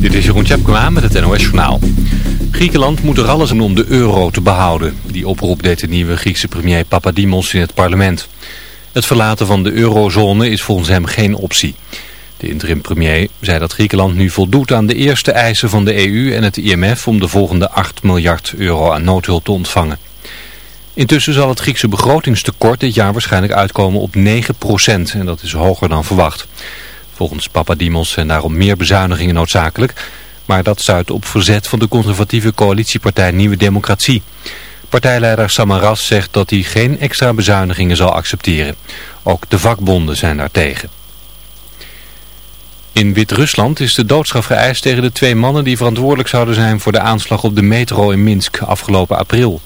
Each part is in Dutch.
Dit is Jeroen Tjepkema met het NOS Journaal. Griekenland moet er alles doen om de euro te behouden. Die oproep deed de nieuwe Griekse premier Papadimos in het parlement. Het verlaten van de eurozone is volgens hem geen optie. De interim premier zei dat Griekenland nu voldoet aan de eerste eisen van de EU en het IMF... om de volgende 8 miljard euro aan noodhulp te ontvangen. Intussen zal het Griekse begrotingstekort dit jaar waarschijnlijk uitkomen op 9% en dat is hoger dan verwacht. Volgens Papadimos zijn daarom meer bezuinigingen noodzakelijk, maar dat stuit op verzet van de conservatieve coalitiepartij Nieuwe Democratie. Partijleider Samaras zegt dat hij geen extra bezuinigingen zal accepteren. Ook de vakbonden zijn daartegen. In Wit-Rusland is de doodstraf geëist tegen de twee mannen die verantwoordelijk zouden zijn voor de aanslag op de metro in Minsk afgelopen april.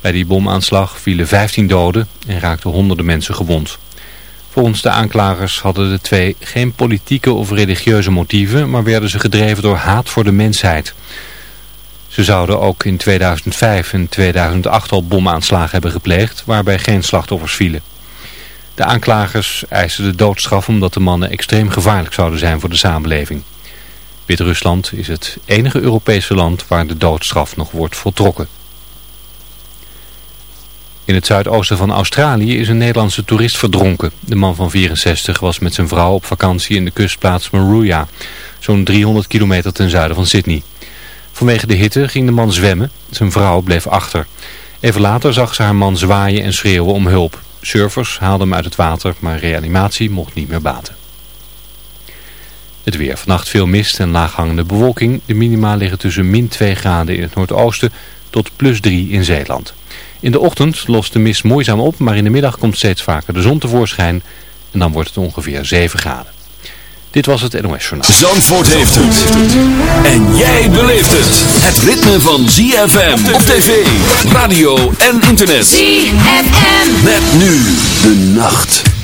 Bij die bomaanslag vielen 15 doden en raakten honderden mensen gewond. Volgens de aanklagers hadden de twee geen politieke of religieuze motieven, maar werden ze gedreven door haat voor de mensheid. Ze zouden ook in 2005 en 2008 al bomaanslagen hebben gepleegd, waarbij geen slachtoffers vielen. De aanklagers eisen de doodstraf omdat de mannen extreem gevaarlijk zouden zijn voor de samenleving. Wit-Rusland is het enige Europese land waar de doodstraf nog wordt voltrokken. In het zuidoosten van Australië is een Nederlandse toerist verdronken. De man van 64 was met zijn vrouw op vakantie in de kustplaats Maruya, zo'n 300 kilometer ten zuiden van Sydney. Vanwege de hitte ging de man zwemmen, zijn vrouw bleef achter. Even later zag ze haar man zwaaien en schreeuwen om hulp. Surfers haalden hem uit het water, maar reanimatie mocht niet meer baten. Het weer. Vannacht veel mist en laaghangende bewolking. De minima liggen tussen min 2 graden in het noordoosten tot plus 3 in Zeeland. In de ochtend lost de mist moeizaam op, maar in de middag komt steeds vaker de zon tevoorschijn. En dan wordt het ongeveer 7 graden. Dit was het NOS Journaal. Zandvoort heeft het. En jij beleeft het. Het ritme van ZFM op tv, radio en internet. ZFM. Met nu de nacht.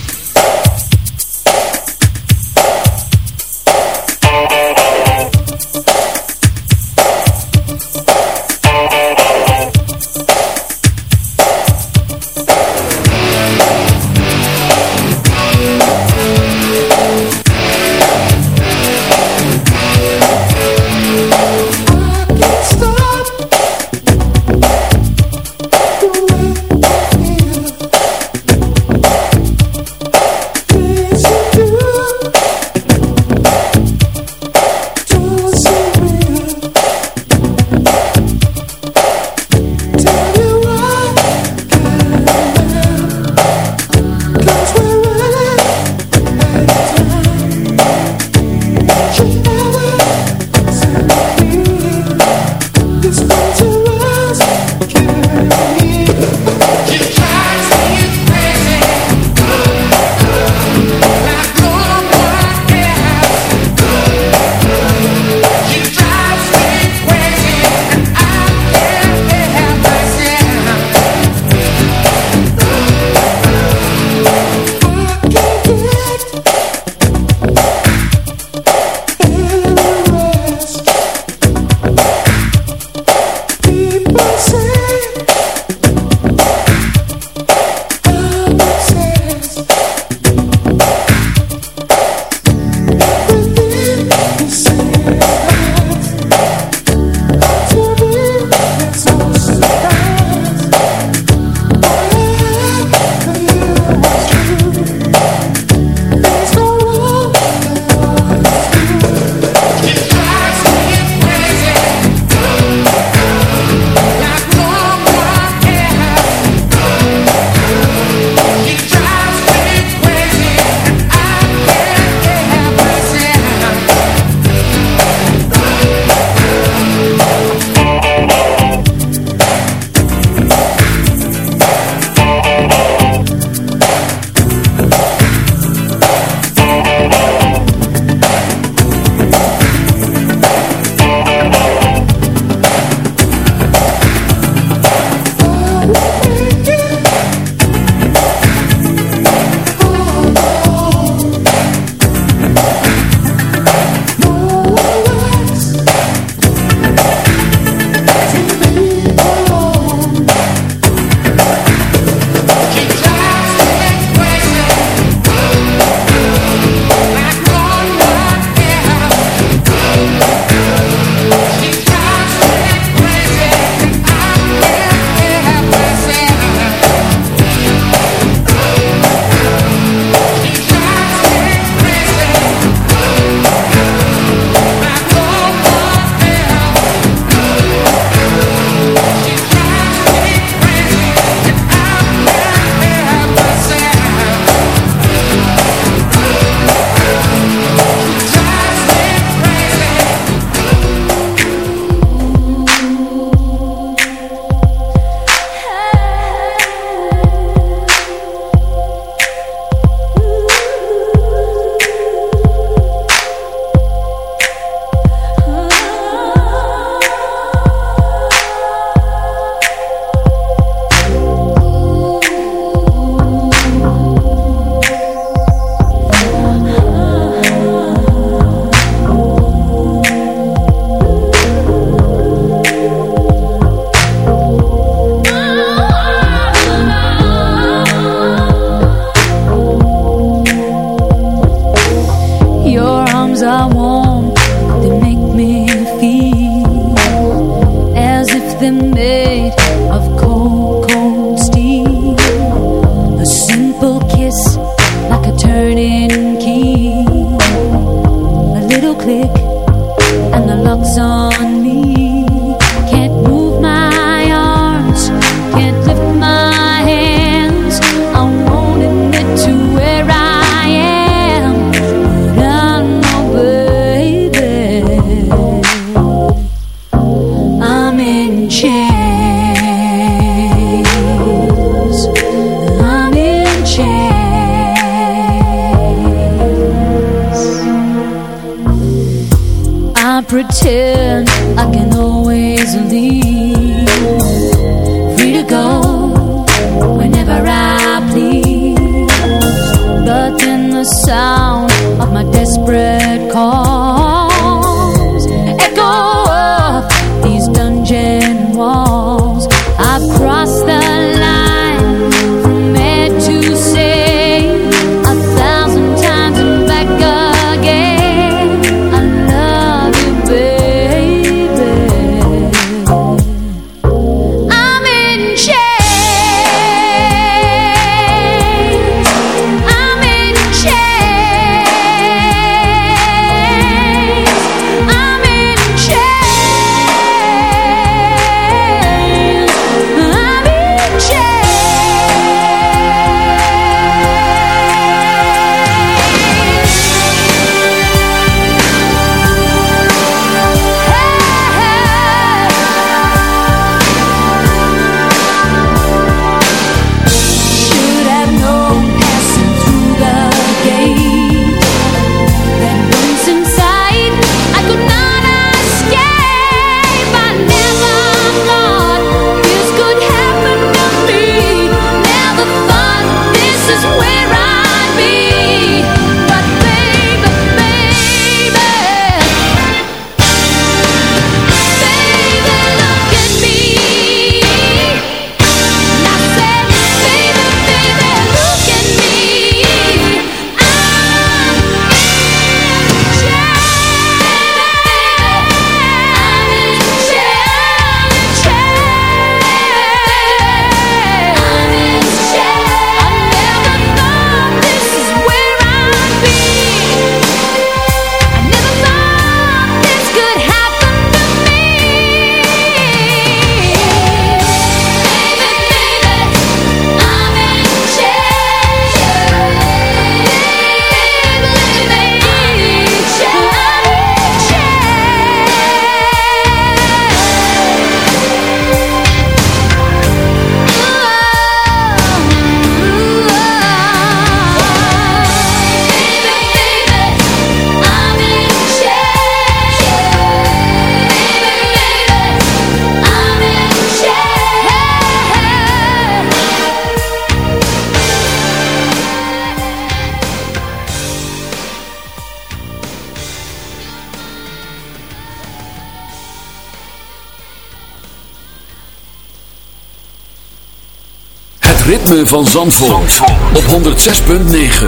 Van Zandvoort, op 106.9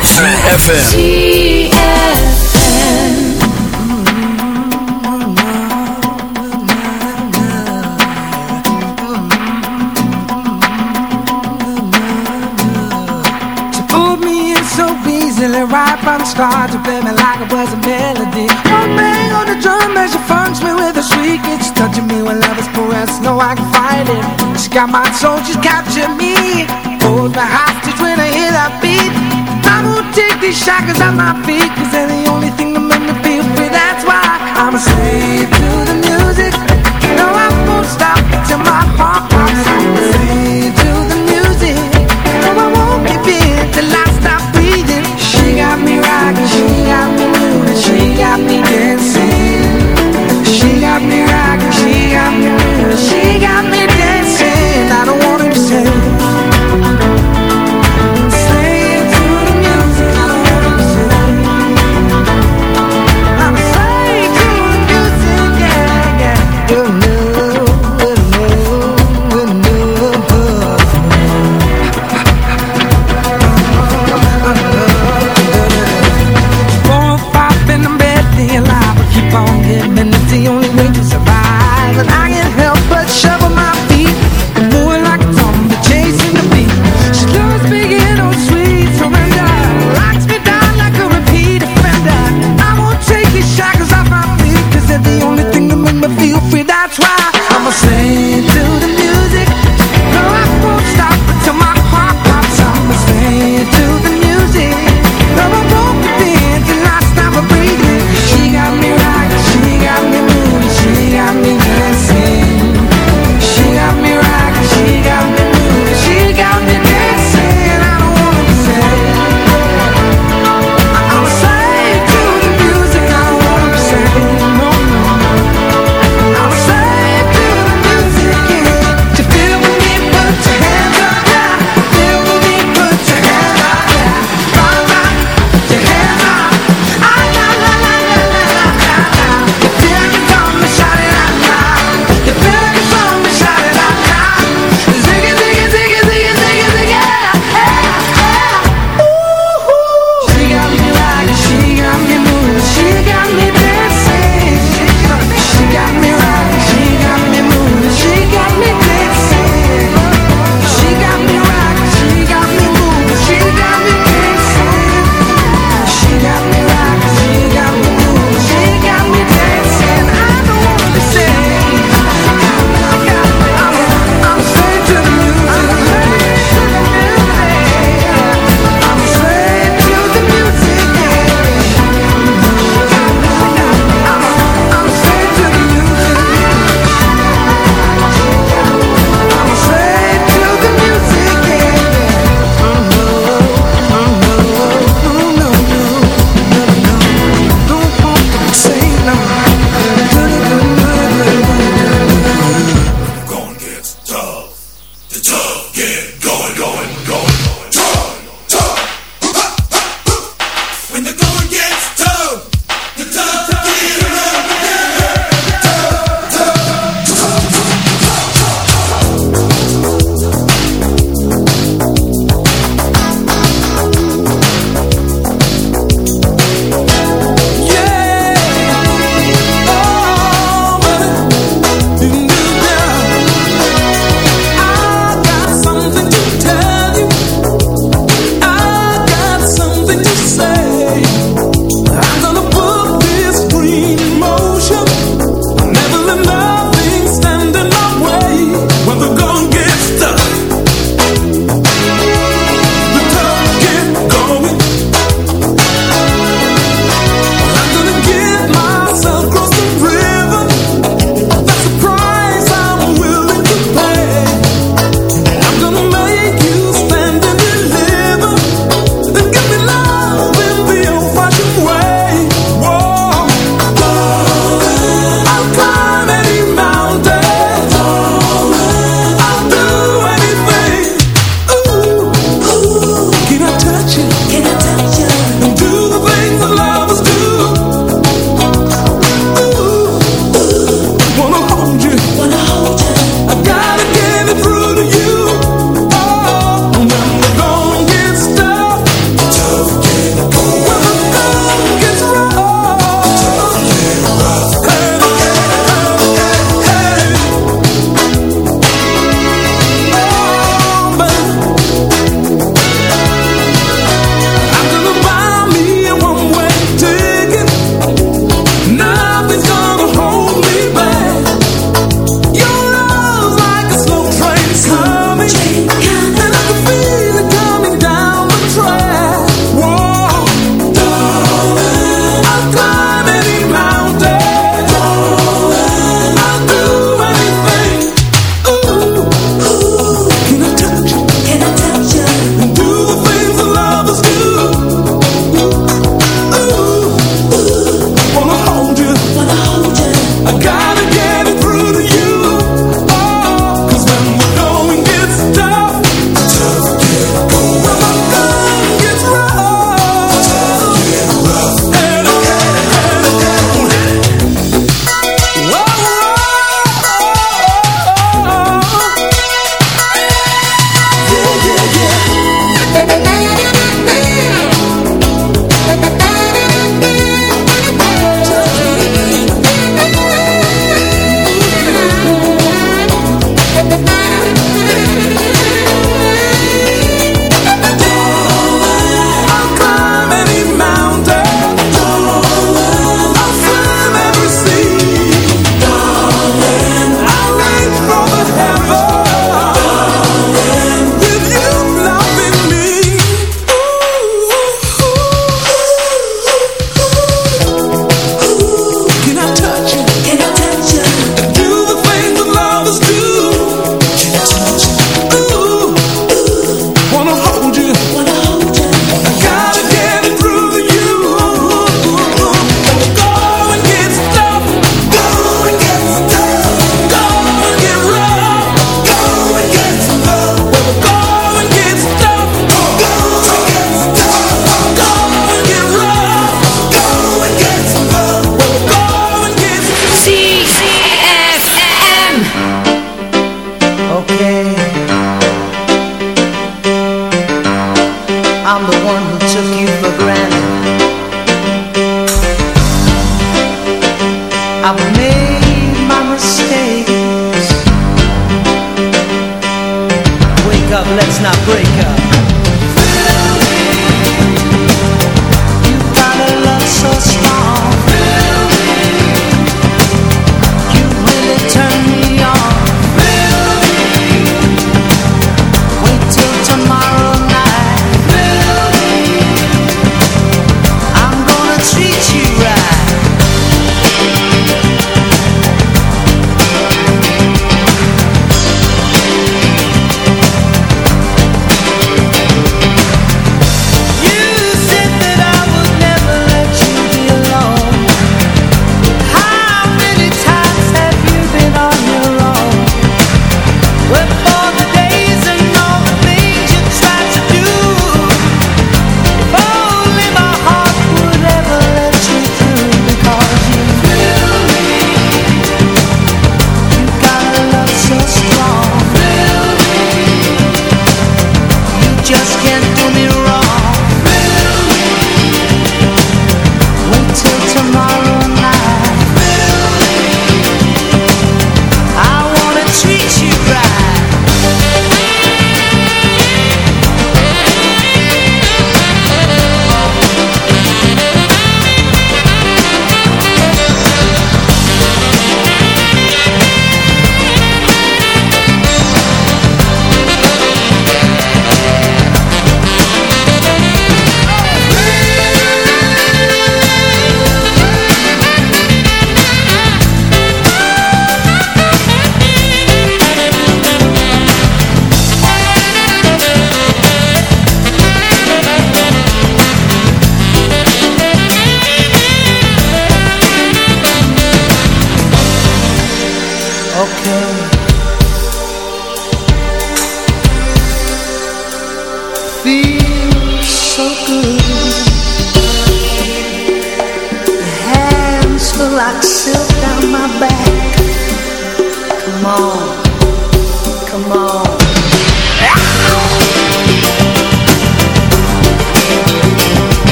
CFFM She pulled me in so easily right from the start To play me like it was a melody. One the drum as she funks me with a shriek It's touching me when love is caressed, no I can fight it. She got my soul, she's captured me. Hold my hostage when I hear that beat. I won't take these shackles off my feet Cause they're the only thing that make me feel free That's why I'm a slave to the music. No, I won't stop keep on giving. It's the only way to survive. And I can't help but shovel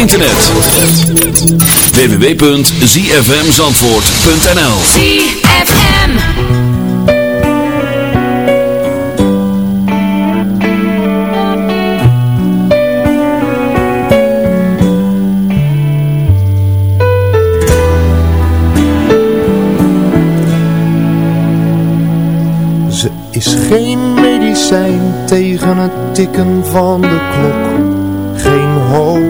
internet. www.zfmzandvoort.nl ZFM Ze is geen medicijn tegen het tikken van de klok. Geen hoop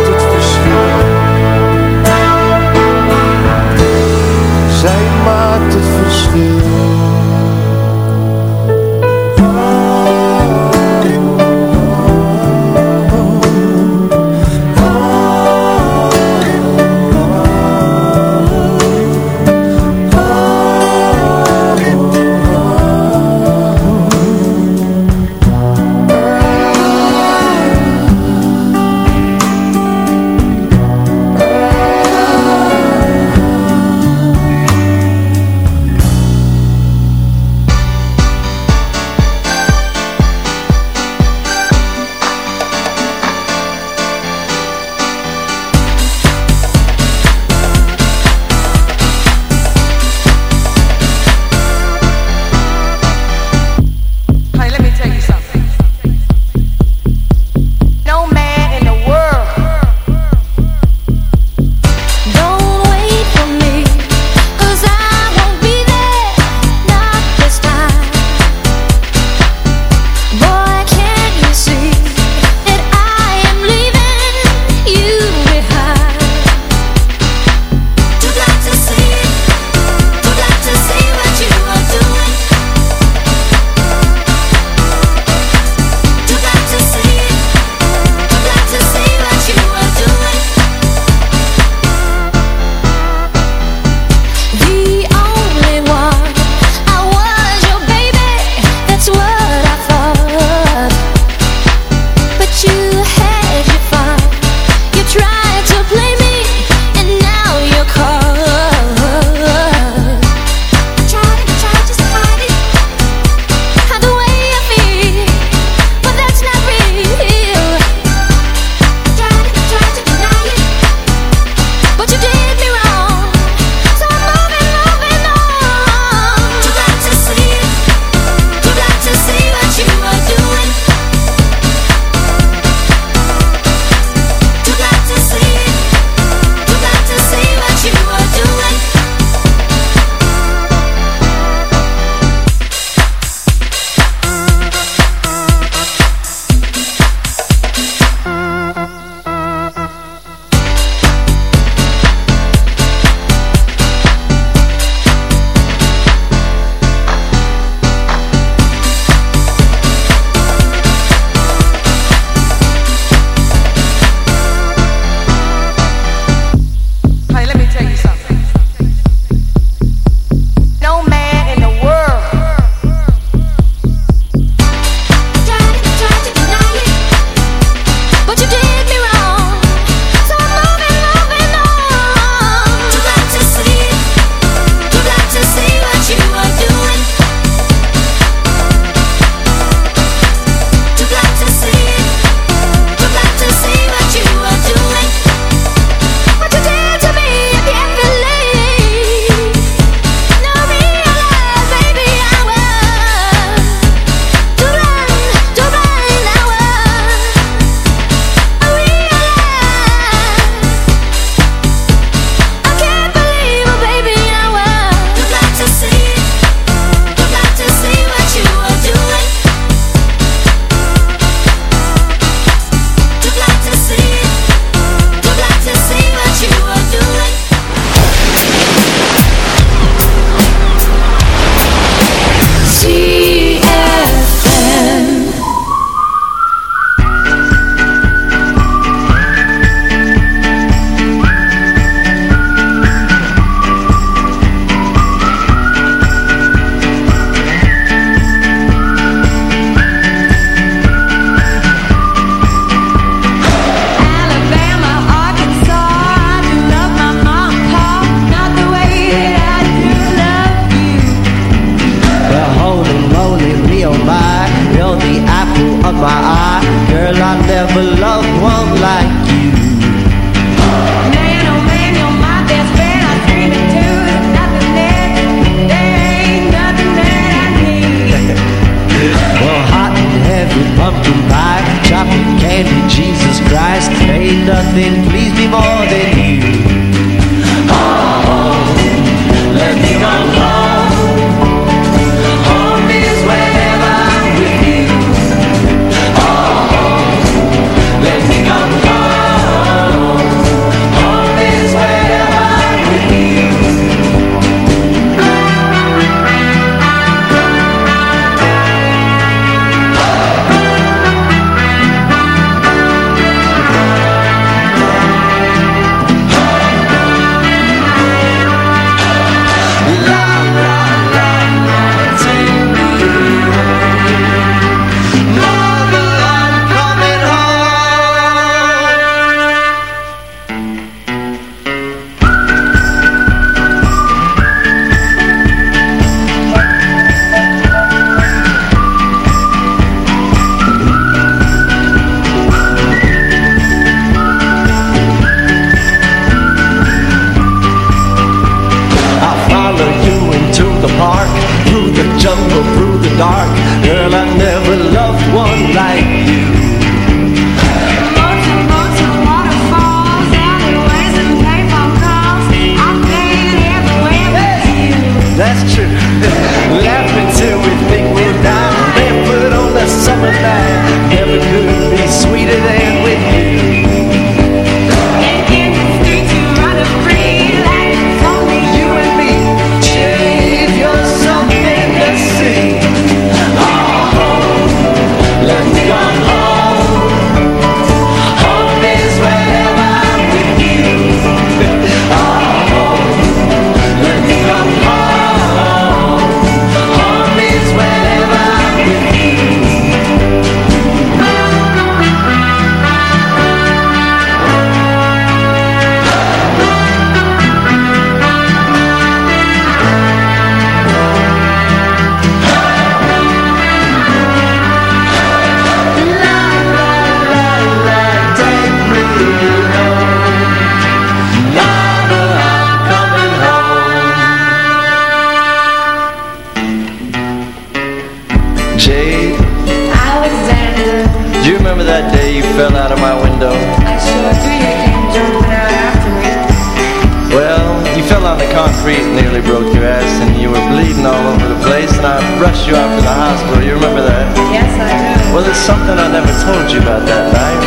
there's something I never told you about that night.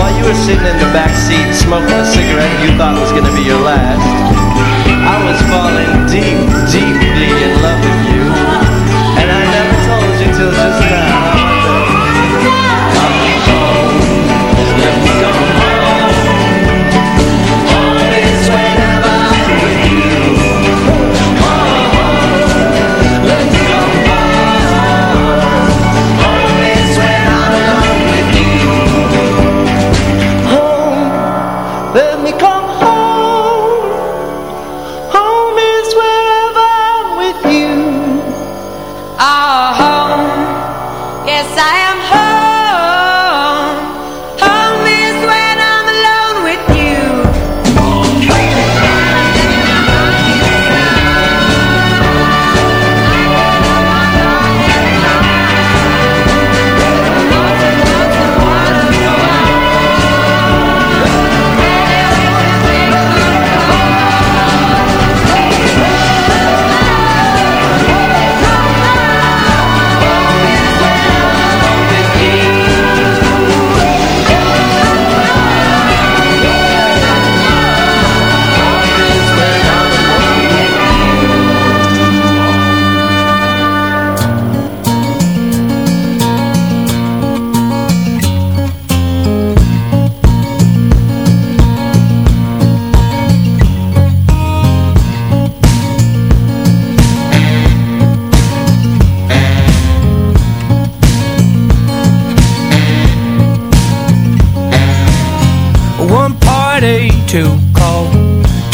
While you were sitting in the back seat smoking a cigarette you thought was going to be your last, I was falling deep, deeply in love with you. And I never told you till just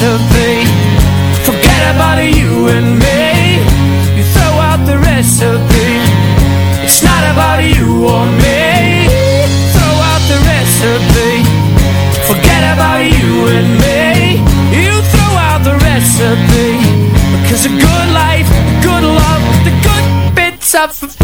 The recipe, forget about you and me. You throw out the recipe, it's not about you or me. Throw out the recipe, forget about you and me. You throw out the recipe, because a good life, a good love, the good bits are for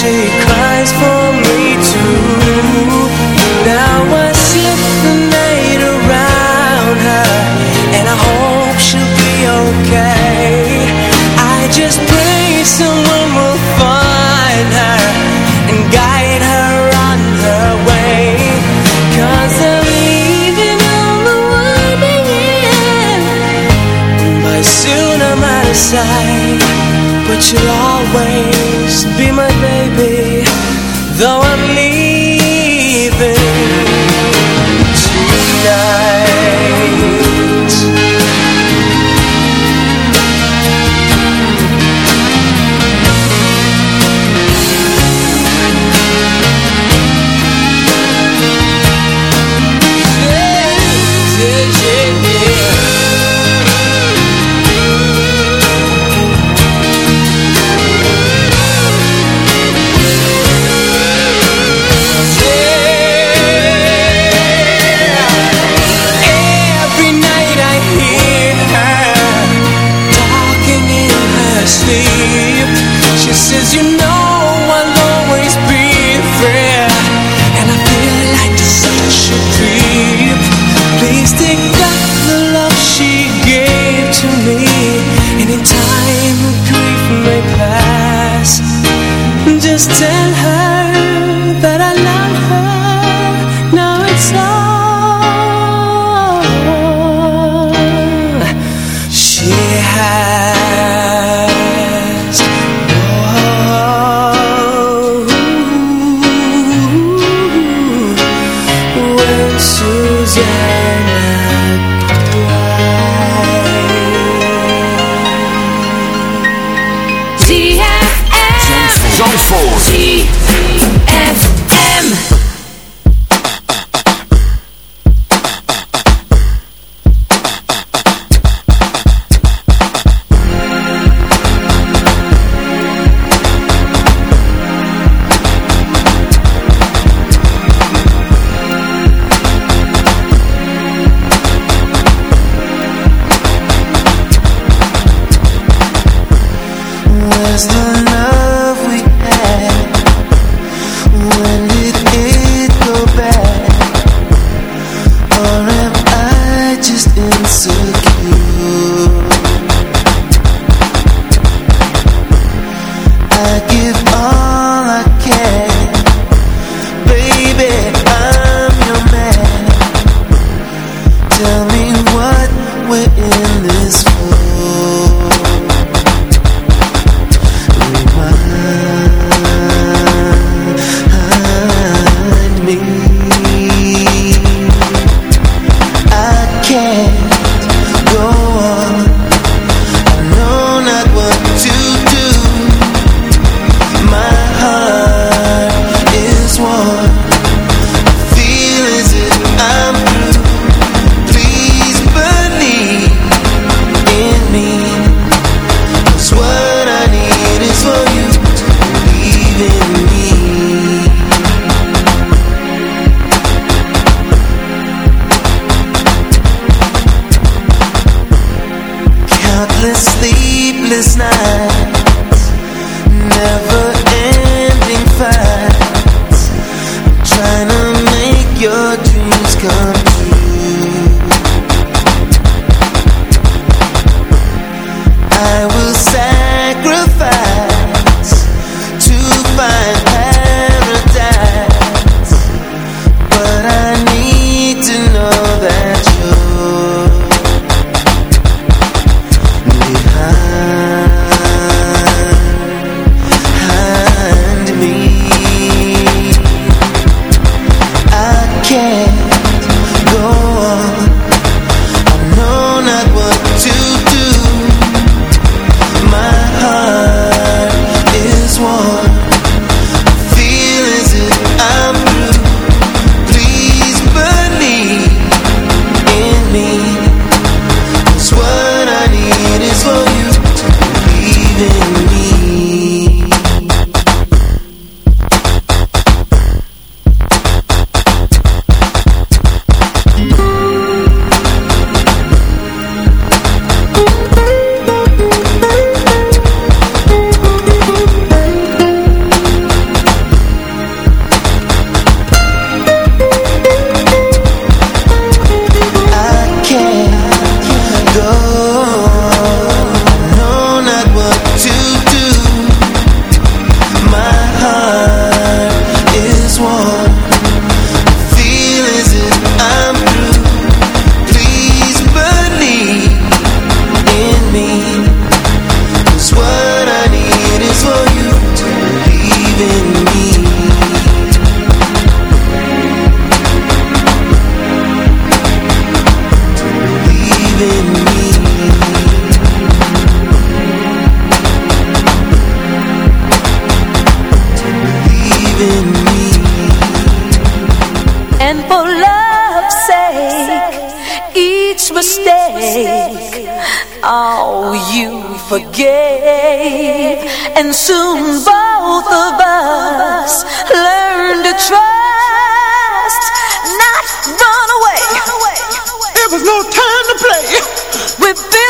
she cries for All you forgave, and soon both of us learned to trust, not run away. It was no time to play. with this.